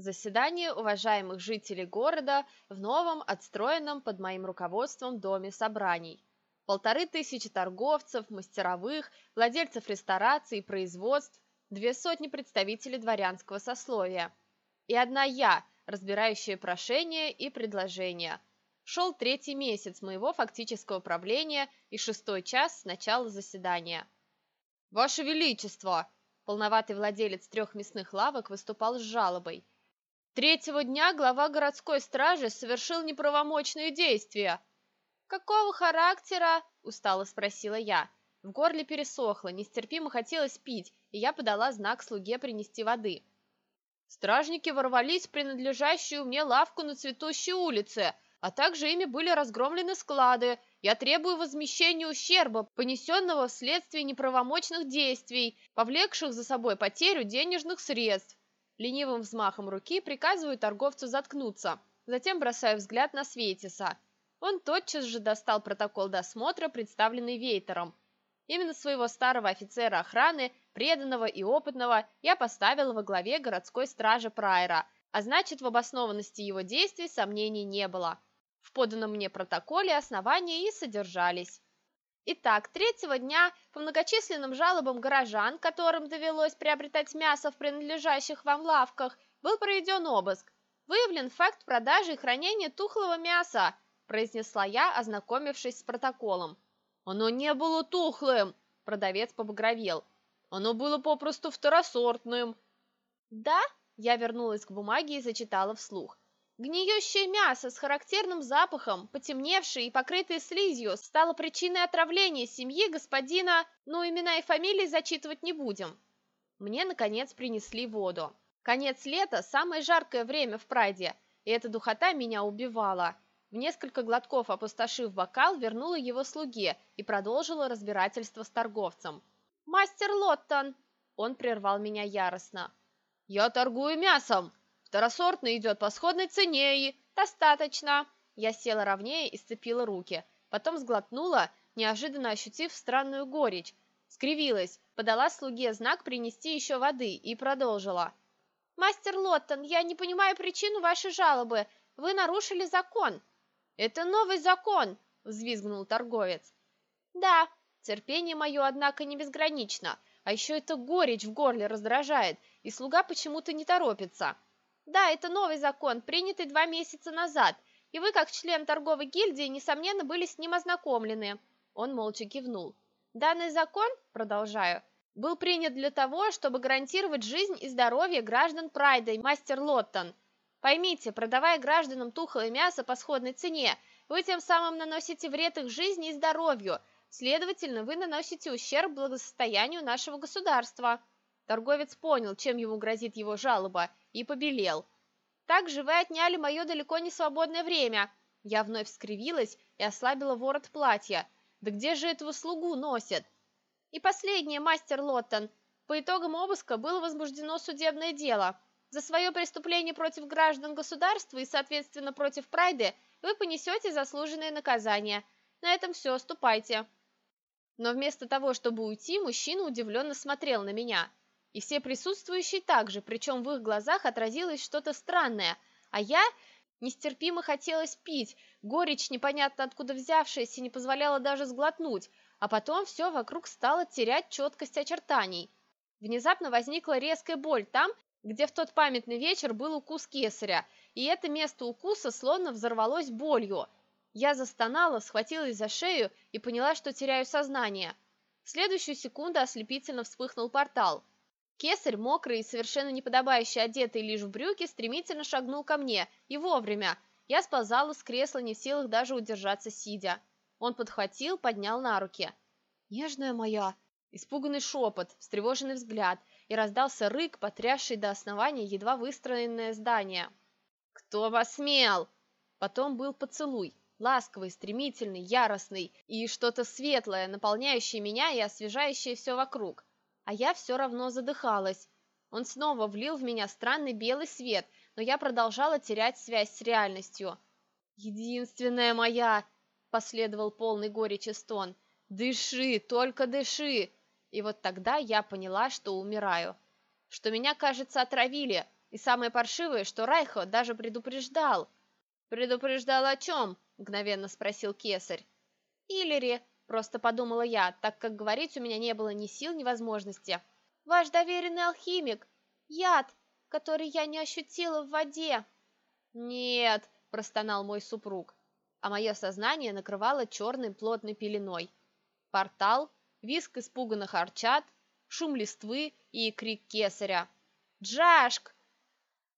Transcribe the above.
Заседание уважаемых жителей города в новом, отстроенном под моим руководством доме собраний. Полторы тысячи торговцев, мастеровых, владельцев рестораций и производств, две сотни представителей дворянского сословия. И одна я, разбирающая прошения и предложения. Шел третий месяц моего фактического правления и шестой час с начала заседания. «Ваше Величество!» Полноватый владелец трех мясных лавок выступал с жалобой – Третьего дня глава городской стражи совершил неправомочные действия. «Какого характера?» – устало спросила я. В горле пересохло, нестерпимо хотелось пить, и я подала знак слуге принести воды. Стражники ворвались в принадлежащую мне лавку на цветущей улице, а также ими были разгромлены склады. Я требую возмещения ущерба, понесенного вследствие неправомочных действий, повлекших за собой потерю денежных средств. Ленивым взмахом руки приказываю торговцу заткнуться, затем бросаю взгляд на Светиса. Он тотчас же достал протокол досмотра, представленный Вейтером. Именно своего старого офицера охраны, преданного и опытного, я поставила во главе городской стражи Прайера, а значит, в обоснованности его действий сомнений не было. В поданном мне протоколе основания и содержались. Итак, третьего дня по многочисленным жалобам горожан, которым довелось приобретать мясо в принадлежащих вам лавках, был проведен обыск. Выявлен факт продажи и хранения тухлого мяса, произнесла я, ознакомившись с протоколом. Оно не было тухлым, продавец побагровел. Оно было попросту второсортным. Да? Я вернулась к бумаге и зачитала вслух. Гниющее мясо с характерным запахом, потемневшее и покрытое слизью, стало причиной отравления семьи господина, но имена и фамилии зачитывать не будем. Мне, наконец, принесли воду. Конец лета – самое жаркое время в Прайде, и эта духота меня убивала. В несколько глотков опустошив бокал, вернула его слуге и продолжила разбирательство с торговцем. «Мастер Лоттон!» Он прервал меня яростно. «Я торгую мясом!» Второсортный идет по сходной цене и... Достаточно. Я села ровнее и сцепила руки. Потом сглотнула, неожиданно ощутив странную горечь. Скривилась, подала слуге знак принести еще воды и продолжила. «Мастер Лоттон, я не понимаю причину вашей жалобы. Вы нарушили закон». «Это новый закон!» – взвизгнул торговец. «Да, терпение мое, однако, не безгранично. А еще эта горечь в горле раздражает, и слуга почему-то не торопится». Да, это новый закон, принятый два месяца назад, и вы, как член торговой гильдии, несомненно, были с ним ознакомлены. Он молча кивнул. Данный закон, продолжаю, был принят для того, чтобы гарантировать жизнь и здоровье граждан Прайда и мастер Лоттон. Поймите, продавая гражданам тухлое мясо по сходной цене, вы тем самым наносите вред их жизни и здоровью, следовательно, вы наносите ущерб благосостоянию нашего государства. Торговец понял, чем ему грозит его жалоба, и побелел. «Также вы отняли мое далеко не свободное время!» Я вновь скривилась и ослабила ворот платья. «Да где же этого слугу носят?» «И последнее, мастер Лоттон. По итогам обыска было возбуждено судебное дело. За свое преступление против граждан государства и, соответственно, против Прайды вы понесете заслуженное наказание. На этом все, ступайте». Но вместо того, чтобы уйти, мужчина удивленно смотрел на меня – и все присутствующие также, причем в их глазах отразилось что-то странное, а я нестерпимо хотелось пить, горечь, непонятно откуда взявшаяся, не позволяла даже сглотнуть, а потом все вокруг стало терять четкость очертаний. Внезапно возникла резкая боль там, где в тот памятный вечер был укус кесаря, и это место укуса словно взорвалось болью. Я застонала, схватилась за шею и поняла, что теряю сознание. В следующую секунду ослепительно вспыхнул портал – Кесарь, мокрый и совершенно неподобающе одетый лишь в брюки, стремительно шагнул ко мне, и вовремя. Я сползала с кресла, не в силах даже удержаться сидя. Он подхватил, поднял на руки. «Нежная моя!» Испуганный шепот, встревоженный взгляд, и раздался рык, потрясший до основания едва выстроенное здание. «Кто вас смел?» Потом был поцелуй, ласковый, стремительный, яростный, и что-то светлое, наполняющее меня и освежающее все вокруг а я все равно задыхалась. Он снова влил в меня странный белый свет, но я продолжала терять связь с реальностью. «Единственная моя!» – последовал полный горечи стон. «Дыши, только дыши!» И вот тогда я поняла, что умираю. Что меня, кажется, отравили, И самое паршивое, что Райхо даже предупреждал. «Предупреждал о чем?» – мгновенно спросил кесарь. «Иллири», – просто подумала я, так как говорить у меня не было ни сил, ни возможности. «Ваш доверенный алхимик! Яд, который я не ощутила в воде!» «Нет!» – простонал мой супруг, а мое сознание накрывало черной плотной пеленой. Портал, виск испуганных арчат, шум листвы и крик кесаря. «Джашк!